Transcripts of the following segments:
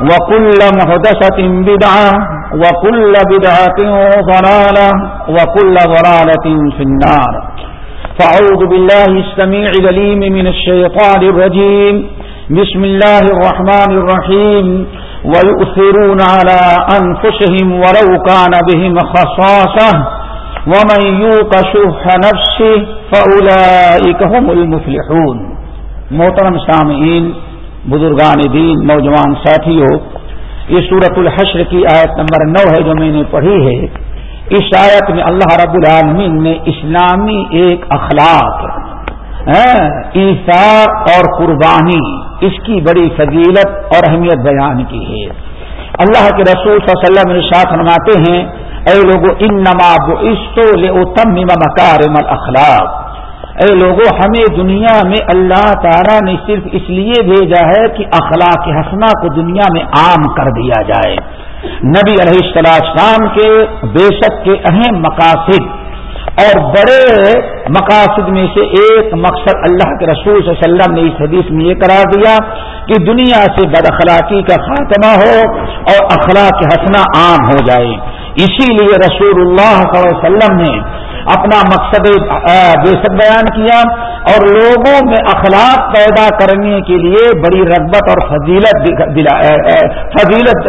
وكل محدثة بدعة وكل بدعة ضلالة وكل ضلالة في النار. فأعوذ بالله السميع لليم من الشيطان الرجيم. بسم الله الرحمن الرحيم. ويؤثرون على أنفسهم ولو كان بهم خصاصة. ومن يوق شح نفسه فأولئك هم المفلحون. محترم سامعین بزرگان دین، نوجوان ساتھیوں، یہ سورت الحشر کی آیت نمبر نو ہے جو میں نے پڑھی ہے۔ اس آیت میں اللہ رب العالمین نے اسلامی ایک اخلاق ہاں، ایسار اور قربانی، اس کی بڑی فضیلت اور اہمیت بیان کی ہے۔ اللہ کے رسول صلی اللہ علیہ وسلم ساتھ فرماتے ہیں، اے لوگو ان نماب عشتو لم مکارم اخلاق اے لوگوں ہمیں دنیا میں اللہ تعالیٰ نے صرف اس لیے بھیجا ہے کہ اخلاق حسنا کو دنیا میں عام کر دیا جائے۔ نبی علیہ السلام کے بے شک کے اہم مقاصد اور بڑے مقاصد میں سے ایک مقصد اللہ کے رسول صلی اللہ علیہ وسلم نے اس حدیث میں یہ قرار دیا کہ دنیا سے بد اخلاقی کا خاتمہ ہو اور اخلاق حسنا عام ہو جائے۔ اسی لیے رسول اللہ صلی اللہ علیہ وسلم نے اپنا مقصد بے شک بیان کیا اور لوگوں میں اخلاق پیدا کرنے کے لیے بڑی رغبت اور فضیلت فضیلت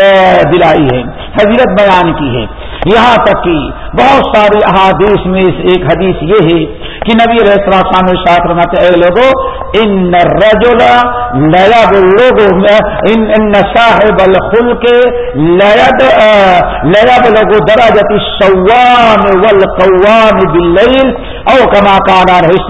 دلائی ہے، فضیلت بیان کی ہے۔ یہاں تک کہ بہت ساری احادیث میں ایک حدیث یہ ہے کہ نبی السلام ساتھ رہتے اے لوگوں ان رجولا لیا لوگوں ان صاحب الخل کے لید لیا لوگو درا جتی سوان ول قوام بل او کما کانا رہے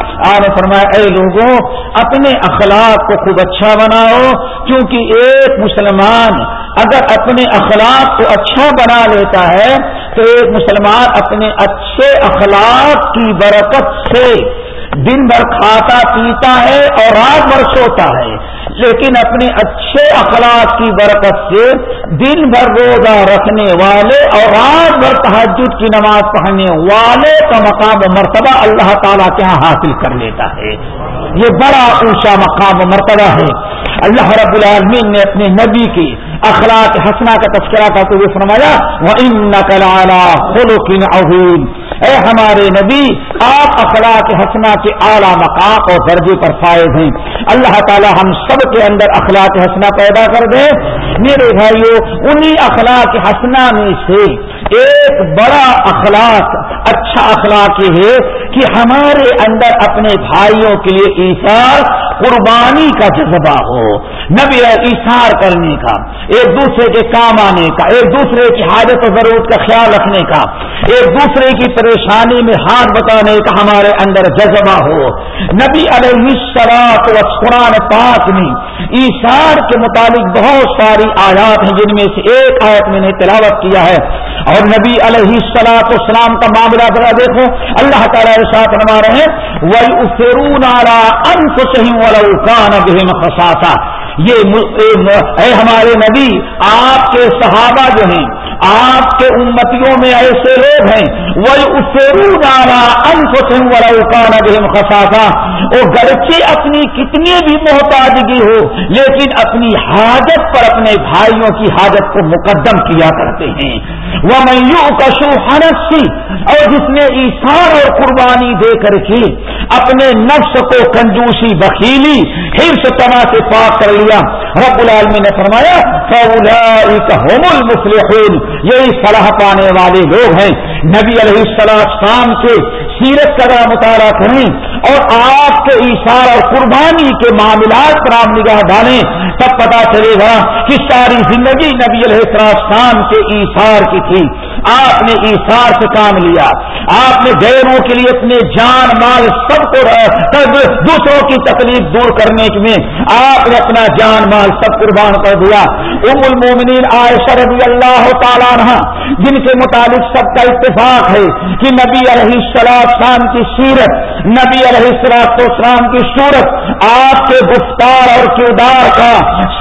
آپ آنے فرمایا، اے لوگوں، اپنے اخلاق کو خوب اچھا بناؤ، کیونکہ ایک مسلمان اگر اپنے اخلاق کو اچھا بنا لیتا ہے، تو ایک مسلمان اپنے اچھے اخلاق کی برکت سے دن بھر کھاتا پیتا ہے اور رات بھر سوتا ہے۔ لیکن اپنے اچھے اخلاق کی برکت سے دن بھر روزہ رکھنے والے اور رات بھر تحجد کی نماز پڑھنے والے کا مقام و مرتبہ اللہ تعالیٰ کے یہاں حاصل کر لیتا ہے۔ یہ بڑا اونچا مقام و مرتبہ ہے۔ اللہ رب العالمین نے اپنے نبی کی اخلاق حسنا کا تذکرہ کرتے ہوئے فرمایا وہ ان نقل خلوقین اہین اے ہمارے نبی، آپ اخلاق حسنا کے اعلیٰ مقام اور درجے پر فائد ہیں۔ اللہ تعالی ہم سب کے اندر اخلاق حسنا پیدا کر دے۔ میرے بھائیوں انہی اخلاق حسنا میں سے ایک بڑا اخلاق اچھا اخلاق یہ ہے کہ ہمارے اندر اپنے بھائیوں کے لیے ایسار قربانی کا جذبہ ہو، نبی ایسار کرنے کا، ایک دوسرے کے کام آنے کا، ایک دوسرے کی حاجت و ضرورت کا خیال رکھنے کا، ایک دوسرے کی پریشانی میں ہاتھ بتانے کا ہمارے اندر جذبہ ہو۔ نبی علیہ شراط و قرآن پاک میں ایشار کے متعلق بہت ساری آیات ہیں جن میں سے ایک آیت میں نے تلاوت کیا ہے۔ اور نبی علیہ السلاط اسلام کا معاملہ ذرا دیکھو، اللہ تعالیٰ ساتھ نما رہے ہیں وہی افرون انف صحیح والا بہم خساسا یہ اے ہمارے نبی، آپ کے صحابہ جو ہیں آپ کے امتیوں میں ایسے لوگ ہیں وہ اسے نارا ان خساسا وہ گرچہ اپنی کتنی بھی محتاجگی ہو، لیکن اپنی حاجت پر اپنے بھائیوں کی حاجت کو مقدم کیا کرتے ہیں۔ وہ میو کشو ہنسی اور جس نے ایسان اور قربانی دے کر کے اپنے نفس کو کنجوسی بخیلی ہرس تنا سے پاک کر لیا۔ رب العالمین نے فرمایا ہوم المفلحون۔ یہی صلاح پانے والے لوگ ہیں۔ نبی علیہ السلام شام کے سیرت کا مطالعہ کریں۔ اور آپ کے اشار اور قربانی کے معاملات پر آپ نگاہ ڈالیں، تب پتا چلے گا کہ ساری زندگی نبی علیہ السلام کے ایشار کی تھی۔ آپ نے ایشار سے کام لیا۔ آپ نے غیروں کے لیے اپنے جان، مال، سب کو دوسروں کی تکلیف دور کرنے میں آپ نے اپنا جان، مال، سب قربان کر دیا۔ ام المومنین عائشہ رضی اللہ تعالیٰ عنہ، جن کے مطابق سب کا اتفاق ہے کہ نبی علیہ السلام کی سیرت نبی علیہ السلام شام کی صورت آپ کے گفتار اور کردار کا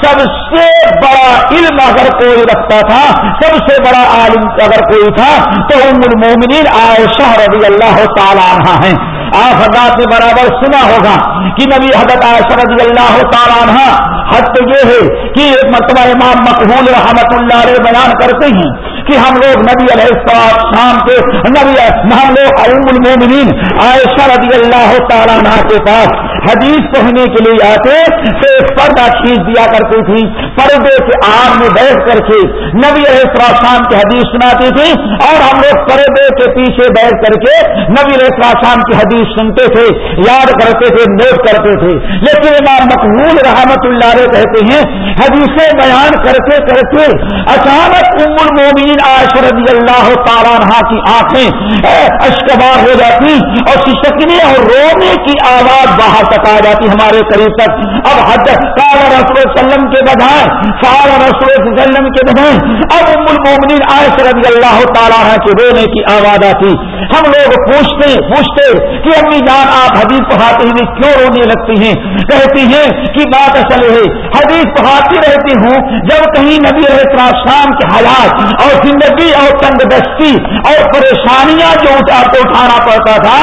سب سے بڑا علم اگر کوئی رکھتا تھا، سب سے بڑا عالم اگر کوئی تھا، تو ام المومنین عائشہ رضی اللہ تعالیٰ عنہ ہیں۔ آپ حضرات نے برابر سنا ہوگا کہ نبی حضرت عائشہ رضی اللہ تعالیٰ عنہ حد تو یہ ہے کہ ایک مرتبہ امام مقبول رحمت اللہ علیہ بیان کرتے ہیں کہ ہم لوگ نبی علیہ السلام شام کے نبی ہم لوگ ام المومنین عائشہ رضی اللہ تعالیٰ عنہ کے پاس حدیث پڑھنے کے لیے آتے، تو ایک پردہ کھینچ دیا کرتی تھی، پردے کے آگ میں بیٹھ کر کے نبی السلام کی حدیث سناتی تھی، اور ہم لوگ پردے کے پیچھے بیٹھ کر کے نبی السلام کی حدیث سنتے تھے، یاد کرتے تھے، نوٹ کرتے تھے۔ لیکن امام مقبول رحمت اللہ علیہ کہتے ہیں، حدیثیں بیان کرتے کرتے اچانک ام المومین عائشہ رضی اللہ تعالیٰ کی آنکھیں اشکبار ہو جاتی، اور سسکنے اور رونے کی آواز باہر تک آ جاتی ہمارے قریب تک۔ اب حد سال رسول وسلم کے بجائے سال رسول وسلم کے بجائے، اب ام المومنین عائشہ رضی اللہ تعالیٰ کے رونے کی آواز آتی۔ ہم لوگ پوچھتے پوچھتے کہ امی جان، آپ حدیث پڑھاتے ہوئے کیوں رونے لگتی ہیں؟ کہتی ہیں کہ بات اصل ہے، حدیث پڑھاتی رہتی ہوں جب کہیں نبی شام کے حالات اور زندگی اور تنگ دستی اور پریشانیاں جو آپ کو اٹھانا پڑتا تھا،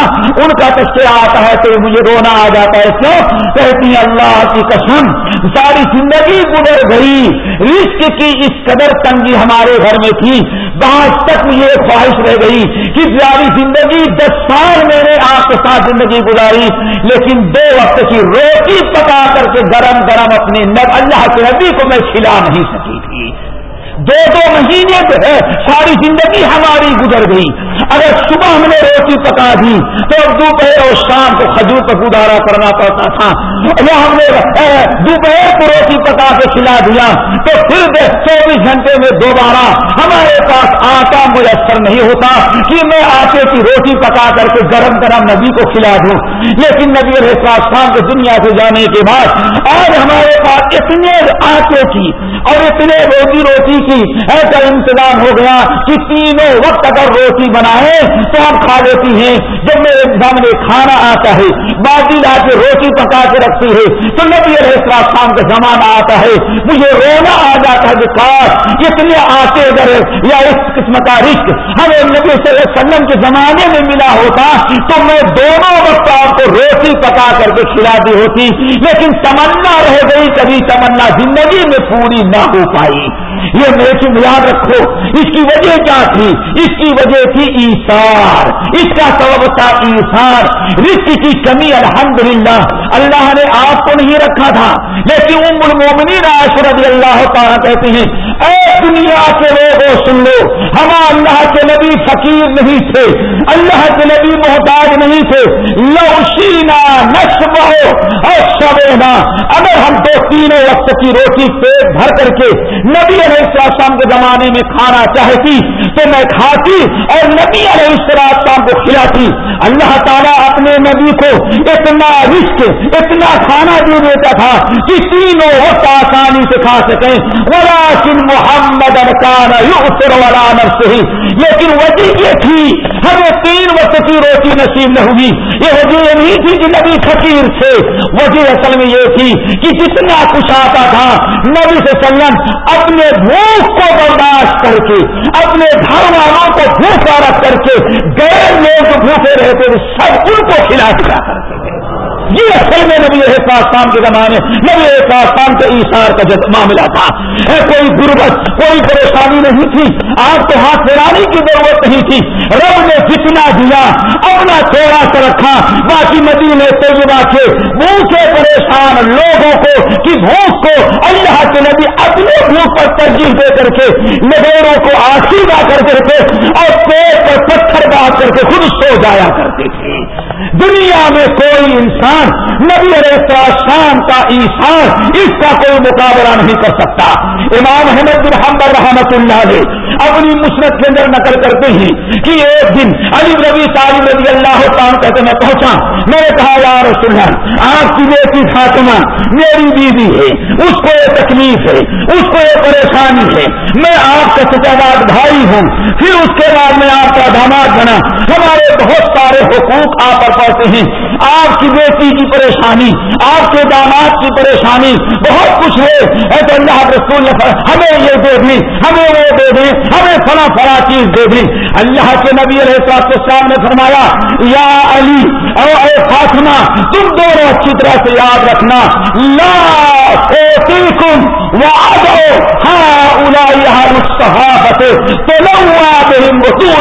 ان کا تذکرہ آتا ہے تو مجھے رونا آ جاتا ہے کہتی اللہ کی قسم، ساری زندگی گزر گئی، رزق کی اس قدر تنگی ہمارے گھر میں تھی بہت تک یہ خواہش رہ گئی کہ ساری زندگی دس سال میں نے آپ کے ساتھ زندگی گزاری، لیکن دو وقت کی روٹی پکا کر کے گرم گرم اپنے اللہ کے نبی کو میں کھلا نہیں سکی تھی۔ دو دو مہینے جو ہے ساری زندگی ہماری گزر گئی۔ اگر صبح ہم نے روٹی پکا دی تو دوپہر اور شام کو کھجور کا گزارا کرنا پڑتا تھا۔ یا ہم نے دوپہر کو روٹی پکا کے کھلا دیا تو پھر چوبیس گھنٹے میں دوبارہ ہم آٹا میسر نہیں ہوتا کہ میں آٹے کی روٹی پکا کر کے گرم گرم نبی کو کھلا دوں۔ لیکن نبی شام کے دنیا سے جانے کے بعد آج ہمارے پاس اتنے آٹے کی اور اتنے روٹی روٹی کی ایسا انتظام ہو گیا کہ تینوں وقت اگر روٹی بنائے تو ہم کھا لیتی ہیں۔ جب میرے سامنے کھانا آتا ہے، باقی لا کے روٹی پکا کے رکھتی ہے، تو نبی علیہ السلام کا زمانہ آتا ہے۔ مجھے رونا آ جاتا ہے کہ کاش اتنے آتے اگر یا اس قسم کا رشک ہمیں نبی صلی اللہ علیہ وسلم کے زمانے میں ملا ہوتا تو میں دونوں وقت آپ کو روٹی پکا کر کے کھلا دی ہوتی، لیکن تمنا رہ گئی، کبھی تمنا زندگی میں پوری نہ ہو پائی۔ یہ میرے یاد رکھو، اس کی وجہ کیا تھی؟ اس کی وجہ تھی ایسار اس کا سبب تھا ایسار رزق کی کمی، الحمدللہ۔ اللہ نے آپ کو نہیں رکھا تھا، لیکن ام المومنین عائشہ رضی اللہ تعالیٰ کہتے ہیں اے دنیا کے لوگوں سن لو، ہم اللہ کے نبی فقیر نہیں تھے، اللہ کے نبی محتاج نہیں تھے۔ لو شینا نسب ہو اور اگر ہم دو تینوں وقت کی روٹی پیٹ بھر کر کے نبی علیہ السلام کے زمانے میں کھانا چاہتی، تو میں کھاتی اور نبی علیہ السلام کو کھلاتی۔ اللہ تعالیٰ اپنے نبی کو اتنا رشک اتنا کھانا دے دیتا تھا کہ تینوں وقت آسانی سے کھا سکیں۔ ولاکن محمد ارکان سے ہی لیکن وجہ یہ تھی ہمیں تین وقت کی روٹی نصیب نہ ہوئی یہ وجہ یہ نہیں تھی کہ نبی فقیر تھے۔ وجہ اصل میں یہ تھی کہ جتنا کچھ آتا تھا، نبی سے سلم اپنے بھوک کو برداشت کر کے، اپنے گھر والوں کو بھوکا رکھ کر کے، غیر لوگ بھوکے رہتے تھے سب ان کو کھلا دیا۔ کرتے تھے یہ اصل میں نبی شام کے زمانے نبی شام کے ایشار کا معاملہ تھا۔ کوئی غربت، کوئی پریشانی نہیں تھی۔ آپ کو ہاتھ پھیلانے کی ضرورت نہیں تھی۔ رب نے جتنا دیا، اپنا تھوڑا سا رکھا۔ باقی مدینے طیبہ کے بھوکے پریشان لوگوں کو کہ بھوک کو اللہ کے نبی اپنے بھوک پر ترجیح دے کر کے نگیروں کو آشیوا کر کے اور پیٹ پر پتھر بات کر کے خود سو جایا کرتے تھے۔ دنیا میں کوئی انسان نبی علیہ شام کا ایسان اس کا کوئی مقابلہ نہیں کر سکتا۔ امام احمد بن حمبر رحمت اللہ علیہ اپنی مسرت کے اندر نقل کرتے ہیں کہ ایک دن علی ربی صاحب رضی اللہ تعالیٰ کہتے میں پہنچا۔ میں نے کہا، یا رسول اللہ، آپ کی بیٹی فاطمہ میری بیوی ہے، اس کو یہ تکلیف ہے، اس کو یہ پریشانی ہے۔ میں آپ کا سچاواد بھائی ہوں۔ پھر اس کے بعد میں آپ کا داماد بنا۔ ہمارے بہت سارے حقوق آپ پر پڑتے ہیں۔ آپ کی بیٹی کی پریشانی آپ کے داماد کی پریشانی، بہت کچھ ہے۔ تو اللہ رسول ہمیں یہ دے دیں ہمیں وہ دے دی، ہمیں فلا فلا چیز دے دی۔ اللہ کے نبی علیہ السلام نے فرمایا، یا علی اور اے فاطمہ، تم دونوں اچھی طرح سے یاد رکھنا۔ لا کم وعدو ہاں الا الصحابت تو لو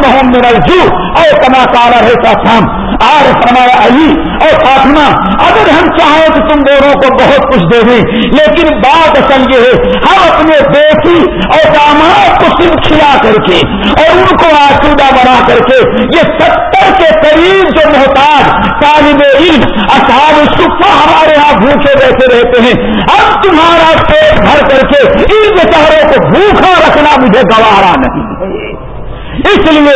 بہم من الجو اے کما کارا رہتا شام آر فرمایا علی اور فاطمہ، اگر ہم چاہیں تو تم دونوں کو بہت کچھ دے دیں، لیکن بات اصل یہ ہے، ہم اپنے بیٹی اور داماد کو صرف کھلا کر کے اور ان کو آسودہ بنا کر کے، یہ ستر کے قریب جو محتاج طالب علم، اصحاب صفا ہمارے یہاں بھوکے بیٹھے رہتے ہیں، ہم اب تمہارا پیٹ بھر کر کے ان بیچاروں کو بھوکا رکھنا مجھے گوارا نہیں۔ ہے اس لیے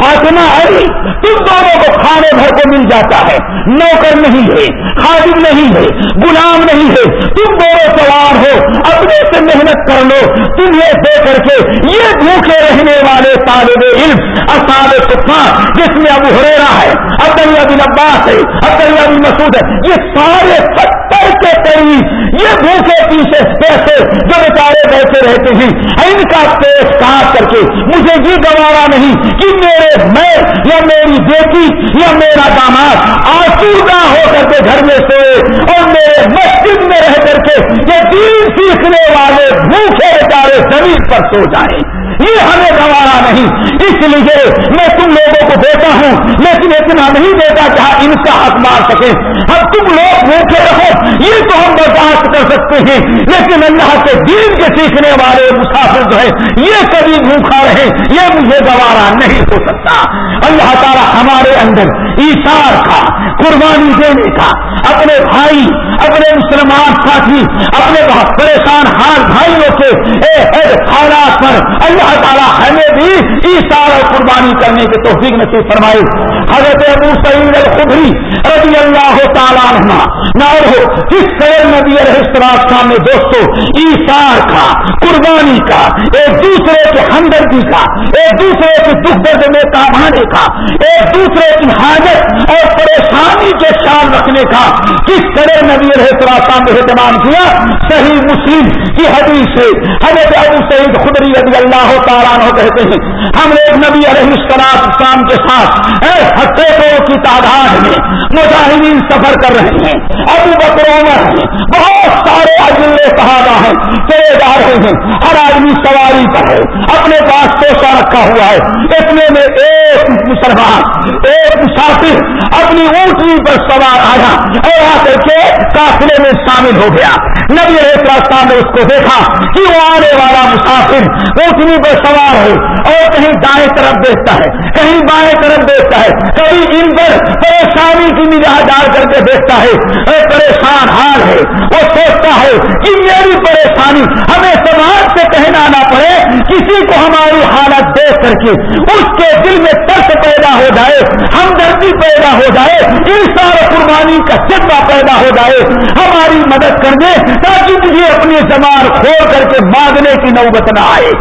فاطمہ علی، تم دونوں کو کھانے بھر کو مل جاتا ہے نوکر نہیں ہے، خادم نہیں ہے، غلام نہیں ہے۔ تم دونوں سوار ہو، اپنے سے محنت کر لو۔ تم یہ دے کر کے یہ بھوکے رہنے والے طالب علم اساد صفا جس میں ابو ہریرا ہے، عبداللہ بن عباس ہے، عبداللہ بن مسعود ہے، یہ سارے ستر کے قریب یہ بھوکے پیچھے پیسے جو بیچارے بیٹھے رہتے ہیں، ان کا پیش کاٹ کر کے مجھے یہ گوارا نہیں کہ میرے میں یا میری بیٹی یا میرا داماد آسودہ ہو کر کے گھر میں سوئے اور میرے مسجد میں رہ کر کے یہ دین سیکھنے والے بھوکے بیچارے زمین پر سو جائیں۔ یہ ہمیں گوارا نہیں، اس لیے میں تم لوگوں کو دیتا ہوں۔ لیکن اتنا نہیں دیتا کہ ان کا حق مار سکے اب تم لوگ بھوکے رہو، یہ تو ہم برداشت کر سکتے ہیں۔ لیکن اللہ کے دین کے سیکھنے والے مسافر جو ہے یہ کبھی بھوکھا رہے یہ مجھے گوارا نہیں ہو سکتا۔ اللہ تعالیٰ ہمارے اندر ایشار کا قربانی دینے کا اپنے بھائی، اپنے مسلمان ساتھی، اپنے پریشان حال بھائیوں کے حالات پر اللہ تعالیٰ ہمیں بھی ایشار اور قربانی کرنے کے توفیق نصیب فرمائی حضرت ابو سعید الخبری رضی اللہ تعالیٰ رہنا نہ ہو کس طرح نبی السلام سامنے دوستوں ایشار کا، قربانی کا، ایک دوسرے کے ہمدردی کا، ایک دوسرے کے دکھ درد میں کامانے کا، ایک دوسرے کی حاجت اور پریشانی کے خیال رکھنے کا کس طرح نبی السلام نے اہتمام کیا؟ صحیح مسلم کی حدیث سے حضرت ابو سعید خدری رضی اللہ تعالیٰ کہتے ہیں، ہم ایک نبی علیہ السلام کے ساتھ سینکڑوں کی تعداد میں مجاہدین سفر کر رہے ہیں۔ ابو بکر عمر ہیں۔ بہت سارے اجلے صحابہ ہیں۔ چلے جا رہے ہیں۔ ہر آدمی سواری پر ہے۔ اپنے پاس توشا رکھا ہوا ہے۔ اتنے میں ایک مسلمان، ایک مسافر اپنی اونٹنی پر سوار آیا اور آ کر کے قافلے میں شامل ہو گیا۔ نبی السلام نے اس کو دیکھا کہ وہ آنے والا مسافر اونٹنی پر سوار ہے اور کہیں دائیں طرف دیکھتا ہے، کہیں بائیں طرف دیکھتا ہے کبھی ان پر پریشانی کی نگاہ ڈال کر کے دیکھتا ہے۔ پریشان حال ہے، وہ سوچتا ہے کہ میری پریشانی ہمیں سماج سے کہنا نہ پڑے، کسی کو ہماری حالت دیکھ کر کے اس کے دل میں ترس پیدا ہو جائے۔ ہم ہمدردی پیدا ہو جائے، انسان قربانی کا جذبہ پیدا ہو جائے، ہماری مدد کر دے تاکہ مجھے اپنی زبان کھول کر کے مانگنے کی نوبت نہ آئے۔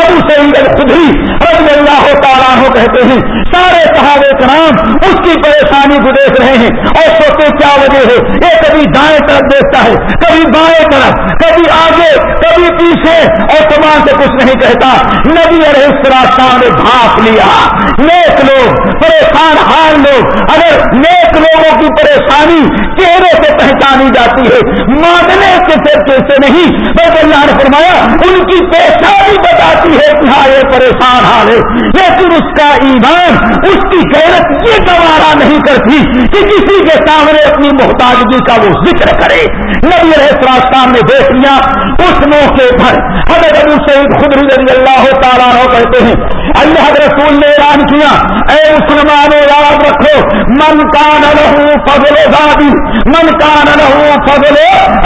ابو سعید الخدری رضی اللہ تعالیٰ ہو کہتے ہیں، سارے صحابہ کرام اس کی پریشانی کو دیکھ رہے ہیں اور سوچتے کیا وجہ ہے؟ یہ کبھی دائیں طرف دیکھتا ہے، کبھی بائیں طرف، کبھی آگے، کبھی پیچھے اور زبان سے کچھ نہیں کہتا۔ نبی علیہ السلام نے بھاپ لیا۔ نیک لوگ، پریشان حال لوگ۔ اگر نیک لوگوں کی پریشانی چہرے سے پہچانی جاتی ہے مانگنے کے طریقے سے نہیں؟ بلکہ اللہ نے فرمایا، ان کی پیشانی بتاتی ہے کہ ہاں یہ پریشان حال ہے۔ لیکن اس کا ایمان، اس کی غیرت یہ گوارا نہیں کرتی کہ کسی کے سامنے اپنی محتاجگی کا وہ ذکر کرے۔ نبی رہے نے دیکھ لیا، اس موقع پر حضرت ابو سعید خود رضی اللہ تعالیٰ کہتے ہیں، اللہ رسول نے اعلان کیا، اے مسلمانوں، یاد رکھو، من کان لہو فضل زادی من کان لہو فضل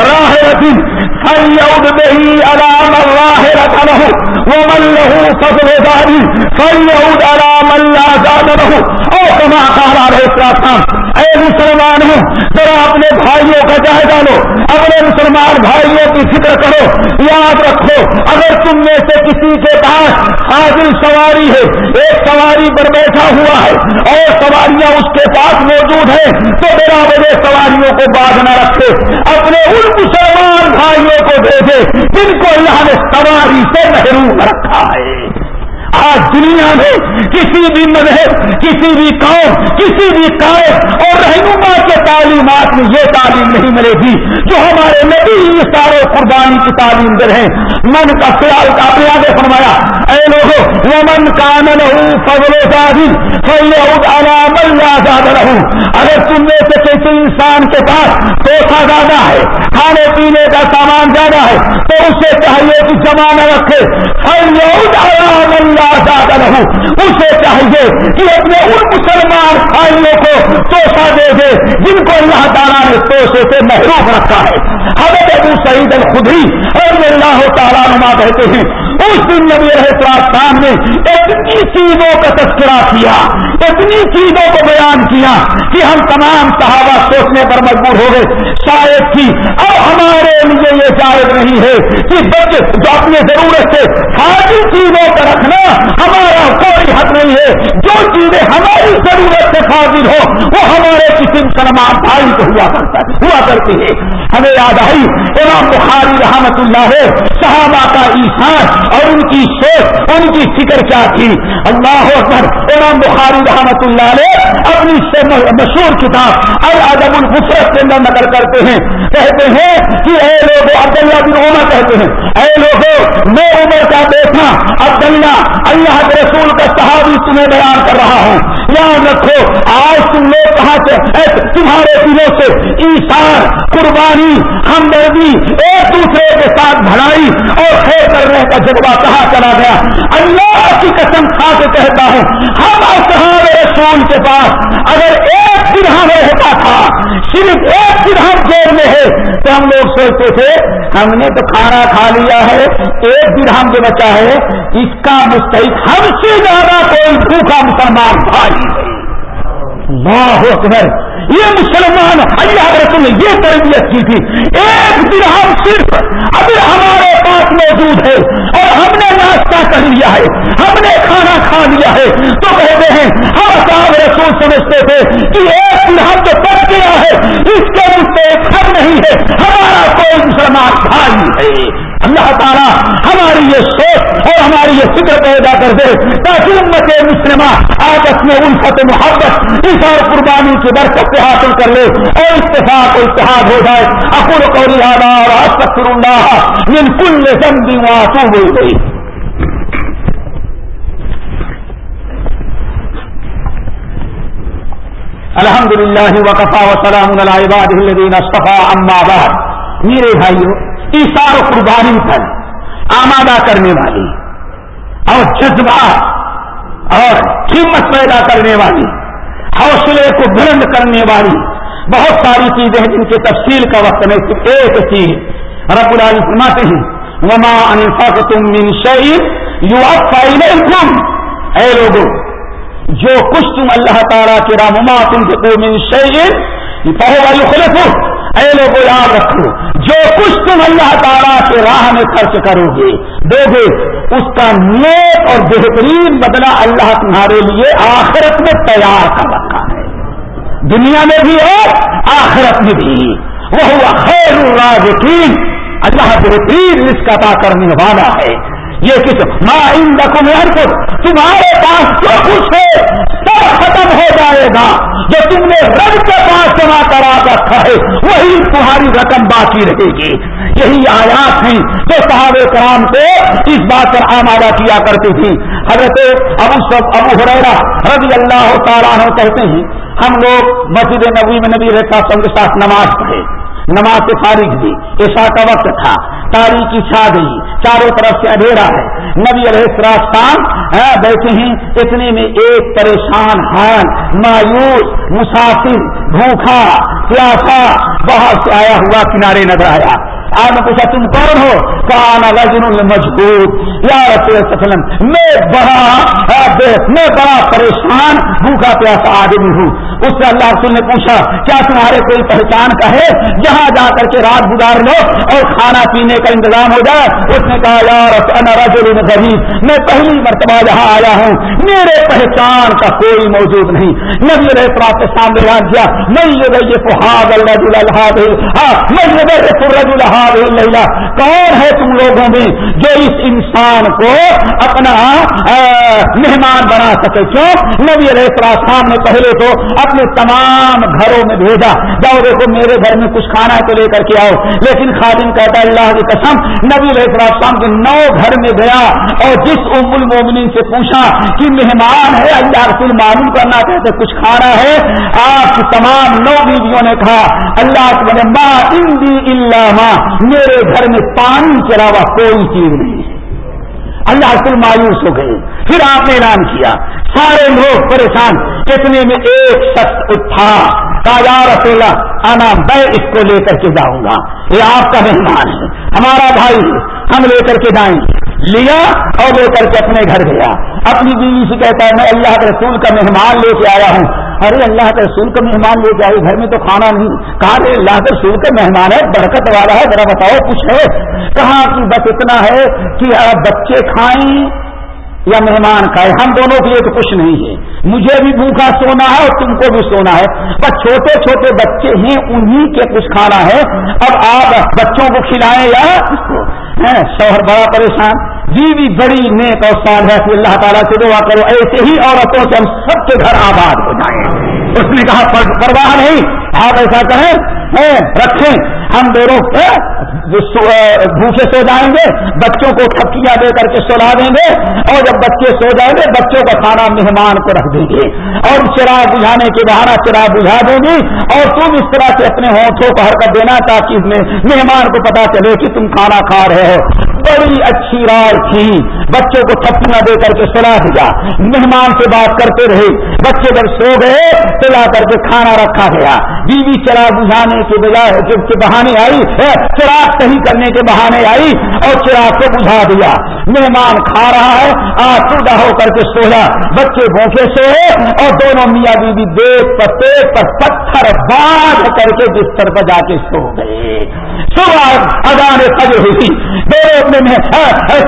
راہ فیعود بہی علام اللہ رکھنہو ومن له فضل زادی فیعود علام اللہ زادنہو او کما قال اے مسلمان ہوں ذرا اپنے بھائیوں کا جائزہ لو، اپنے مسلمان بھائیوں کی فکر کرو، یاد رکھو، اگر تم میں سے کسی کے پاس حاضر سواری ہے، ایک سواری پر بیٹھا ہوا ہے اور سواریاں اس کے پاس موجود ہیں، تو میرا سواریوں کو باز نہ رکھے اپنے ان مسلمان بھائیوں کو دے دے جن کو اللہ نے سواری سے محروم رکھا ہے۔ آج دنیا میں کسی بھی مذہب، کسی بھی قوم، کسی بھی قائد اور رہنما کے تعلیمات میں یہ تعلیم نہیں ملے گی جو ہمارے نبی سارے قربانی کی تعلیم دے رہے من کا خیال کا اپنے آگے فرمایا، اے لوگ ومن کامن فضل علام زیادہ رہوں اگر تم میں سے کسی انسان کے پاس پیسہ زیادہ ہے، کھانے پینے کا سامان زیادہ ہے، تو اسے چاہیے کہ جمع نہ رکھے علام اللہ رہوں اسے چاہیے کہ اپنے ان مسلمان بھائیوں کو توشا دے دے جن کو اللہ تعالیٰ نے توشے سے محروم رکھا ہے۔ حضرت ابو سعید الخدری اور اللہ تعالیٰ نما کہتے ہیں اس دن نبی رہے نے اتنی چیزوں کا تذکرہ کیا، اتنی چیزوں کو بیان کیا کہ ہم تمام صحابہ سوچنے پر مجبور ہو گئے۔ شاید کی اب ہمارے لیے یہ جائز نہیں ہے کہ بچے جو اپنی ضرورت سے ساری چیزوں کا رکھنا ہمارا کوئی حق نہیں ہے۔ جو چیزیں ہماری ضرورت سے حاضر ہو وہ ہمارے کسی مسلمان بھائی کو ہوا کرتا ہوا کرتی ہے۔ ہمیں یاد آئی، امام بخاری رحمت اللہ صحابہ کا ایسان اور ان کی سوچ، ان کی فکر کیا تھی؟ اللہ اکبر، امام بخاری رحمت اللہ نے اپنی مشہور کتاب الادب الفسرت کے اندر نقل کرتے ہیں۔ کہتے ہیں کہ اے لوگ عبداللہ بن عمر کہتے ہیں، اے لوگ میں عمر کا بیٹھا عبداللہ، اللہ کے رسول کا صحابی تمہیں بیان کر رہا ہوں۔ یاد رکھو، آج تم لوگ کہاں سے تمہارے دلوں قربانی، ہمدردی، ایک دوسرے کے ساتھ بھلائی اور خیر کرنے کا جب کہاں چلا گیا؟ اللہ کی قسم کھا کے کہتا ہوں، ہم اصحاب رسول کے پاس اگر ایک درہم ہوتا تھا، صرف ایک درہم جیل میں ہے، تو ہم لوگ سوچتے تھے، ہم نے تو کھانا کھا لیا ہے، ایک درہم جو بچا ہے، اس کا مستحق ہم سے زیادہ کوئی بھوکا مسلمان بھائی ہے اللہ اکبر۔ یہ مسلمان اللہ رسول نے یہ تربیت کی تھی۔ ایک درہم صرف ابھی ہمارے پاس موجود ہے اور ہم نے ناشتہ کر لیا ہے۔ ہم نے کھانا کھا لیا ہے۔ تو کہتے ہیں، ہم صاحب رسول سمجھتے تھے کہ ایک درہم جو بچ گیا ہے، اس کے مجھ سے نہیں ہے۔ ہمارا کوئی مسلمان بھائی ہے۔ اللہ تعالیٰ ہماری یہ سوچ اور ہماری یہ فکر پیدا کر دے تاکہ امت مسلمہ آپس میں الفت محبت اس اور قربانی کی برکت سے حاصل کر لے اور اتفاق و اتحاد ہو جائے۔ اکر کو لہٰذا اور استغفر اللہ من کل ذنب واتوب الیہ۔ الحمد للہ وقفا وسلام عباد الدین اصطفیٰ، اما بعد۔ میرے بھائیوں ایسار و قربانی پر آمادہ کرنے والی اور جذبات اور قیمت پیدا کرنے والی، حوصلے کو بلند کرنے والی۔ بہت ساری چیزیں ہیں جن کی تفصیل کا وقت نہیں صرف ایک چیز رب العالمین فرماتے ہیں۔ وما انفقتم من شيء يوفى اے لوگوں جو کچھ تم اللہ تعالیٰ کے رامما تم کے من شيء، فهو يخلفه۔ اے لوگوں یاد رکھو، جو کچھ تم اللہ تعالیٰ کے راہ میں خرچ کرو گے دو گے اس کا نیک اور بہترین بدلہ اللہ تمہارے لیے آخرت میں تیار کر رکھا ہے۔ دنیا میں بھی ہے، آخرت میں بھی۔ وہ خیر الرازقین۔ اللہ بہترین رزق عطا کرنے والا ہے۔ یہ کچھ ماں ان تمہارے پاس جو کچھ ہے، سب ختم ہو جائے گا۔ جو تم نے رب کے پاس جمع کرا رکھا ہے، وہی تمہاری رقم باقی رہے گی۔ یہی آیات ہیں جو صحابہ کرام کو اس بات پر آمادہ کیا کرتی تھی۔ حضرت ابو سب ابو حریرا رضی اللہ تعالیٰ کہتے ہیں، ہم لوگ مسجد نبی میں نبی رہتا سب کے ساتھ نماز پڑھے نماز سے فارغ دی ایسا کا وقت تھا تاریخی چھا گئی، چاروں طرف سے اندھیرا ہے۔ نبی علیہ السلام بیٹھے ہیں، اتنے میں ایک پریشان حال مایوس، مسافر، بھوکھا، پیاسا، باہر سے آیا ہوا کنارے نظر آیا۔ آپ نے پوچھا، تم کون ہو؟ کانا رجن مضبوط یا وسلم، میں بڑا میں بڑا پریشان، بھوکا پیاسا آدمی ہوں۔ اس سے اللہ رسول نے پوچھا، کیا تمہارے کوئی پہچان کا ہے؟ جہاں جا کر کے رات گزار لو اور کھانا پینے کا انتظام ہو جائے۔ اس نے کہا یار رجل غریب۔ میں پہلی مرتبہ جہاں آیا ہوں۔ میرے پہچان کا کوئی موجود نہیں۔ نبی رہے پراپ کے سامنے یاد کیا میں یہ رہی فہاد الرجل الحاد میں یہ رہے کون ہے تم لوگوں میں جو اس انسان کو اپنا مہمان بنا سکے؟ کیوں؟ نبی علیہ السلام نے پہلے تو اپنے تمام گھروں میں بھیجا، جاؤ دیکھو میرے گھر میں کچھ کھانا تو لے کر کے آؤ۔ لیکن خادم کہتا ہے، اللہ کی قسم، نبی علیہ السلام کے نو گھر میں گیا اور جس ام المومنین سے پوچھا کہ مہمان ہے، اللہ رسول معلوم کرنا چاہتے کچھ کھانا ہے؟ آپ کی تمام نو بیویوں نے کہا، اللہ کے ماں اندی اللہ میرے گھر میں پانی کے علاوہ کوئی چیز نہیں ہے۔ اللہ کل مایوس ہو گئے۔ پھر آپ نے اعلان کیا، سارے لوگ پریشان، کتنے میں ایک شخص اٹھا رسول اللہ، آنا، میں اس کو لے کر کے جاؤں گا۔ یہ آپ کا مہمان ہے، ہمارا بھائی ہم لے کر کے جائیں۔ گے لیا اور لے کر کے اپنے گھر گیا۔ اپنی بیوی سے کہتا ہے، میں اللہ کے رسول کا مہمان لے کے آیا ہوں ارے اللہ کے رسول کا مہمان لے کے آئی گھر میں تو کھانا نہیں۔ کہا رہے؟ اللہ کے رسول کا مہمان ہے، برکت والا ہے، ذرا بتاؤ کچھ ہے۔ کہاں کی بس اتنا ہے کہ بچے کھائیں یا مہمان کھائے ہم دونوں کے لیے تو کچھ نہیں ہے۔ مجھے بھی بھوکا سونا ہے اور تم کو بھی سونا ہے۔ بس چھوٹے چھوٹے بچے ہیں، انہی کے کچھ کھانا ہے۔ اب آپ بچوں کو کھلائیں یا ہاں، شوہر بڑا پریشان۔ بیوی بڑی نیک اور سال ہے۔ کہ اللہ تعالیٰ سے دعا کرو، ایسے ہی عورتوں سے ہم سب کے گھر آباد ہو جائیں۔ اس نے کہا پرواہ نہیں، آپ ایسا کہیں رکھیں۔ ہم دونوں بھوکے سو جائیں گے، بچوں کو تھپکیاں دے کر کے سلا دیں گے۔ اور جب بچے سو جائیں گے، بچوں کا کھانا مہمان کو رکھ دیں گے اور چراغ بجھانے کے بہانا چراغ بجھا دیں گی۔ اور تم اس طرح سے اپنے ہونٹوں کو حرکت دینا، تاکہ اس میں مہمان کو پتا چلے کہ تم کھانا کھا رہے ہو۔ بڑی اچھی رائے تھی۔ بچوں کو تھپکیاں دے کر کے سلا دیا۔ مہمان سے بات کرتے رہے۔ بچے جب سو گئے تو لا کر کے کھانا رکھا گیا۔ بیوی چراغ بجھانے کے بجائے کے بہانے آئی۔ چراغ صحیح کرنے کے بہانے آئی اور چراغ کو بجھا دیا۔ مہمان کھا رہا ہے آج سوڈا ہو کر کے سویا۔ بچے بھوکے سوئے اور دونوں میاں بیوی دیکھ پر پیٹ پر پتھر باندھ کر کے بستر پر جا کے سو گئے۔ صبح اذان فجر ہوئی۔ دونوں اپنے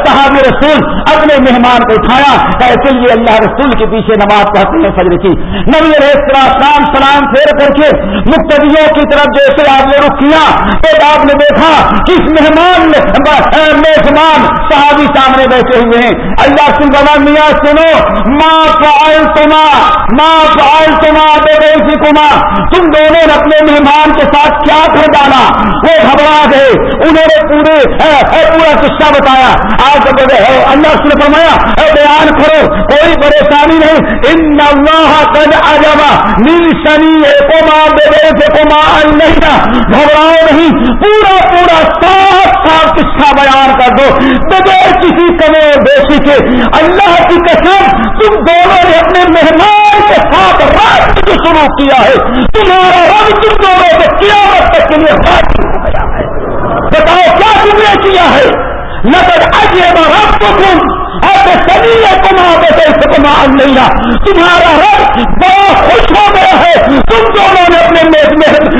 صحابی رسول، اپنے مہمان کو اٹھایا۔ ایسے لیے اللہ رسول کے پیچھے نماز پڑھتے ہیں فجر کی۔ نبی علیہ السلام سلام پھیر کر کے مقتدیوں کی طرف جیسے آپ نے رخ کیا، تو آپ نے دیکھا کہ اس مہمان میزمان صحابی سامنے بیٹھے ہوئے ہیں۔ اللہ سن بنا میاں سنو ماں پائل تما ماں پائل تما بے کما تم دونوں نے اپنے مہمان کے ساتھ کیا کر ڈالا؟ وہ گھبرا گئے انہوں نے پورے پورا قصہ بتایا۔ آج اللہ سے فرمایا، اے، بیان کرو، کوئی پریشانی نہیں۔ ان اللہ قد عجبا نیل شنی کوما بے سے کوما نہیں تھا گھبراؤ نہیں، پورا پورا صاف صاف قصہ بیان کر دو۔ بغیر کسی کمے بیشی کے۔ اللہ کی قسم، تم دونوں نے اپنے مہمان کے ساتھ رات کو شروع کیا ہے۔ تمہارا رب تم دونوں کو قیامت تک کے لیے بتاؤ کیا تم نے کیا ہے؟ نگر اجے رب تو تم اور سبھی کما بسے کما نہیں تمہارا رب بڑا خوش ہو نے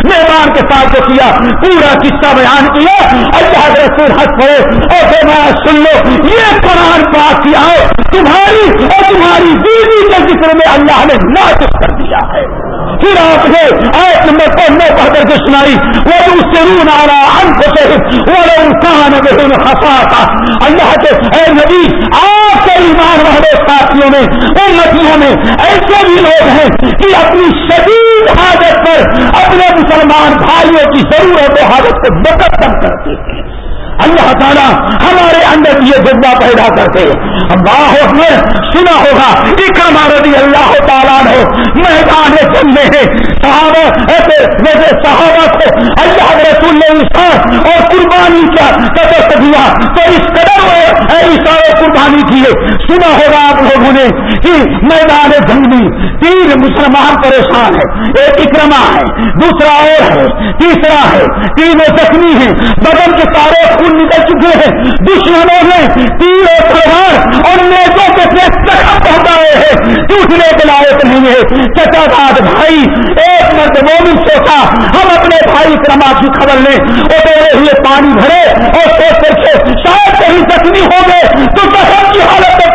مہمان کے ساتھ جو کیا، پورا قصہ بیان کیا۔ اللہ کے رسول ہنس پڑے اور بیمار سن لو، یہ قرآن پاک کیا ہے تمہاری اور تمہاری بیوی کے ذکر میں اللہ نے ناقص کر دیا ہے۔ پھر آپ نے آیت نمبر پڑھنے پڑھ کر کے سنائی وہ سرون آ رہا ان سے وہ انسان ہنسا تھا اللہ کے اے نبی آپ ایمان والے ساتھیوں میں، امتیوں میں ایسے بھی لوگ ہیں کہ اپنی شدید حاجت پر اپنے مسلمان بھائیوں کی ضرورت و حاجت کو مقدم کرتے ہیں۔ اللہ تعالیٰ ہمارے اندر یہ جذبہ پیدا کرتے اللہ نے سنا ہوگا اکرما رضی اللہ تعالیٰ نے میدان جنگ میں صحابہ، ایسے ویسے صحابہ کو اللہ رسول نے اشار اور قربانی کا قدر دیا۔ تو اس قدر میں اشار قربانی کیے سنا ہوگا آپ لوگوں نے کہ میدان جنگ میں تین مسلمان پریشان ہے ایک اکرما ہے، دوسرا اور ہے، تیسرا ہے، تینوں زخمی ہیں۔ بدن کے سارے خون نکل چکے ہیں، دشمنوں نے تیر اور تلوار اور نیتوں کے زخم پہنچائے ہیں۔ ٹوٹنے کے لائق نہیں ہے۔ چچا داد بھائی، ایک مرد مومن سوچا، ہم اپنے بھائی کرما کی خبر لیں۔ اٹھے ہوئے پانی بھرے اور سوچتے تھے شاید کہیں زخمی ہو گئے تو زخم کی حالت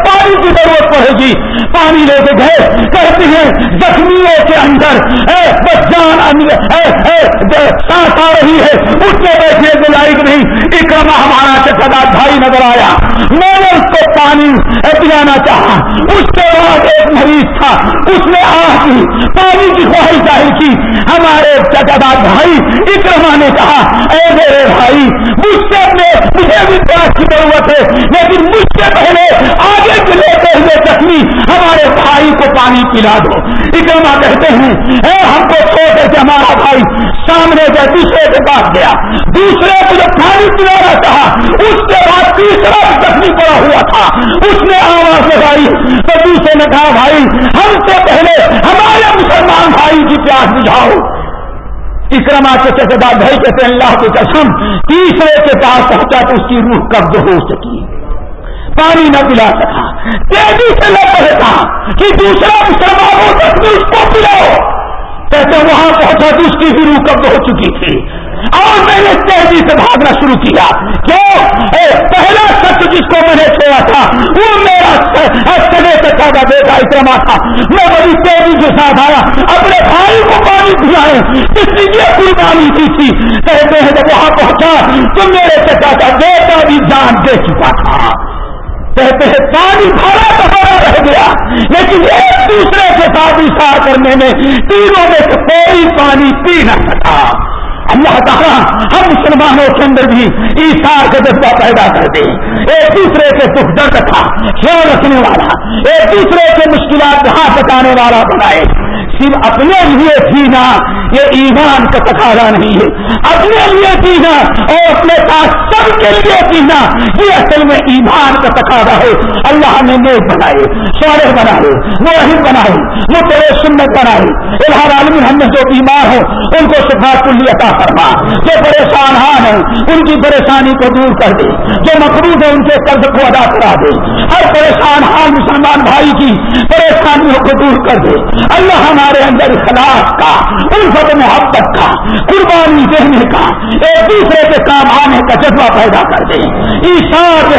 میں پانی لے کے گئے، کہتے ہیں، زخمیوں کے اندر۔ بس جان سانس آ رہی ہے اس کے بیٹھنے کے لائق نہیں۔ اکرما ہمارا چکا بھائی نظر آیا۔ میں نے اس کو پانی پلانا چاہا۔ اس کے بعد ایک مریض تھا۔ اس نے آ کی، پانی کی خواہش ظاہر کی۔ ہمارے چچا بھائی اکرما نے کہا، اے میرے بھائی، مجھ سے اپنے مجھے بھی پیاس کی ضرورت ہے لیکن مجھ سے پہلے آگے کے لیتے ہوئے زخمی ہمارے بھائی کو پانی پلا دو۔ اکرما کہتے ہیں، اے ہم کو چھوڑ کر کے ہمارا بھائی سامنے گیا دوسرے کے پاس گیا۔ دوسرے کو جب پانی پلانا چاہا اس کے بعد تیسرا زخمی پڑا ہوا تھا۔ اس نے آواز لگائی تو دوسرے نے کہا، بھائی، ہم سے پہلے ہمارے مسلمان بھائی کی پیاس بجھاؤ۔ اکرما کے چکے بعد بھائی کہتے ہیں اللہ کی قسم، تیسرے کے پاس پہنچا تو اس کی روح قبض ہو سکی پانی نہ پلا سکا۔ تیزی سے نہ پڑتا کہ دوسرا مسلمان ہو سکتی اس کو پلاؤ کہتے وہاں پہنچا تو اس کی بھی روح قبض ہو چکی تھی۔ اور میں نے تیزی سے بھاگنا شروع کیا۔ کیوں؟ پہلا سچ جس کو میں نے چھوڑا تھا، وہ میرا سگے سے زیادہ بیٹا اکرما تھا۔ میں بڑی تیزی کے ساتھ آیا۔ اپنے بھائی کو پانی پلائے اس لیے قربانی کی تھی۔ کہتے ہیں، جب وہاں پہنچا تو میرے چچا کا بیٹا بھی جان دے چکا تھا کہتے ہیں، پانی بھرا بھرا رہ گیا، لیکن ایک دوسرے کے ساتھ اشار کرنے میں تینوں میں سے کوئی پانی پی نہ سکا. اللہ تعالیٰ ہم مسلمانوں کے اندر بھی ایسار کا جذبہ پیدا کر دے۔ ایک دوسرے کے دکھ درد کا خیال رکھنے والا، ایک دوسرے کے مشکلات ہاتھ بتانے والا بنائے۔ صرف اپنے لیے جینا یہ ایمان کا تقاضا نہیں ہے۔ اپنے لیے جینا اور اپنے ساتھ سب کے لیے جینا یہ اصل میں ایمان کا تقاضا ہے۔ اللہ نے نیک بنائے سورے بنائے موہد بنائے وہ تیرے سنت بنائے۔ الہ عالمی ہم نے جو بیمار ہو ان کو سفا کلی عطا فرما۔ جو پریشان ہان ہیں، ان کی پریشانی کو دور کر دے۔ جو مقروض ہے ان کے قرض کو ادا کرا دے۔ ہر پریشان حال مسلمان بھائی کی پریشانیوں کو دور کر دے۔ اللہ ہمارے اندر اخلاق کا، ان الفت محبت تھا۔ قربانی دینے کا، ایک دوسرے کے کام آنے کا جذبہ پیدا کر دے۔ ایشار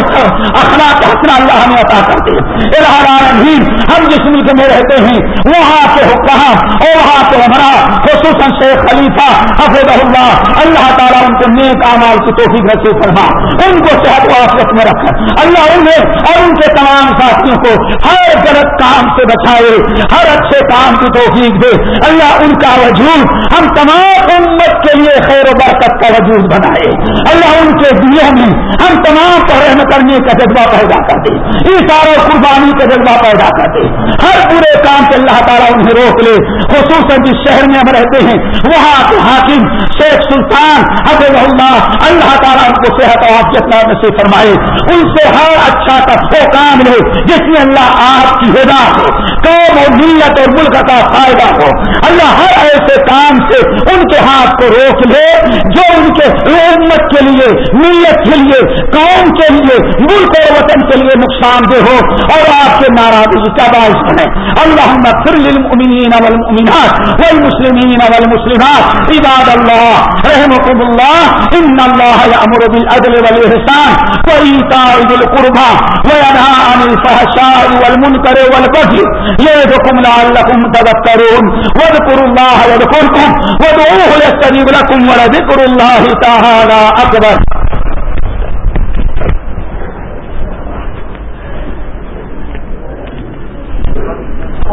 اخلاق حسنا اللہ ہمیں عطا کر دے۔ العالمین، ہم جس ملک میں رہتے ہیں، وہاں کے حکام اور وہاں کے ہمارا خصوصاً شیخ خلیفہ حفظ اللہ اللہ تعالیٰ ان کو نیک امال کی توفیق نصیب فرما۔ ان کو صحت وافیت میں رکھ اللہ انہیں اور ان کے تمام ساتھیوں کو ہر غلط کام سے بچائے، ہر اچھے کام کی توفیق توفیق دے۔ اللہ ان کا وجود ہم تمام امت کے لیے خیر و برکت کا وجود بنائے۔ اللہ ان کے دنیا میں ہم تمام کو رحم کرنے کا جذبہ پیدا کر دے۔ سارے قربانی کا جذبہ پیدا کر دے۔ ہر پورے کام سے اللہ تعالیٰ انہیں روک لے۔ خصوصاً جس شہر میں ہم رہتے ہیں، وہاں کے حاکم شیخ سلطان حضرت اللہ اللہ تعالیٰ ان کو صحت و آفیت نصیب فرمائے۔ ان سے ہر اچھا کا وہ کام لے، جس میں اللہ آپ کی ہدا ہو، قوم اور ملت اور ملک کا فائدہ ہو۔ اللہ ہر ایسے کام سے ان کے ہاتھ کو روک لے جو ان کے امت کے لیے ملت کے لیے، قوم کے لیے، ملک اور وطن کے لیے نقصان دہ ہو۔ اور آپ کے ناراضگی کا باعث بنے؟ اللہ پھر للمؤمنین والمؤمنات والمسلمین والمسلمات. عباد اللہ رحمكم اللہ، ان اللہ یامر بالعدل والاحسان وایتاء ذی القربى وینهى عن الفحشاء والمنکر والبغي یعظکم لعلکم تذکرون. واذکروا اللہ یذکرکم وادعوه يستجب لكم ولذكر الله تعالى أكبر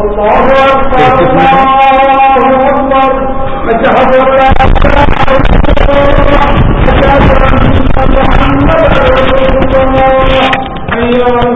الله أكبر. الله أكبر.